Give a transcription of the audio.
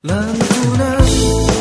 能不能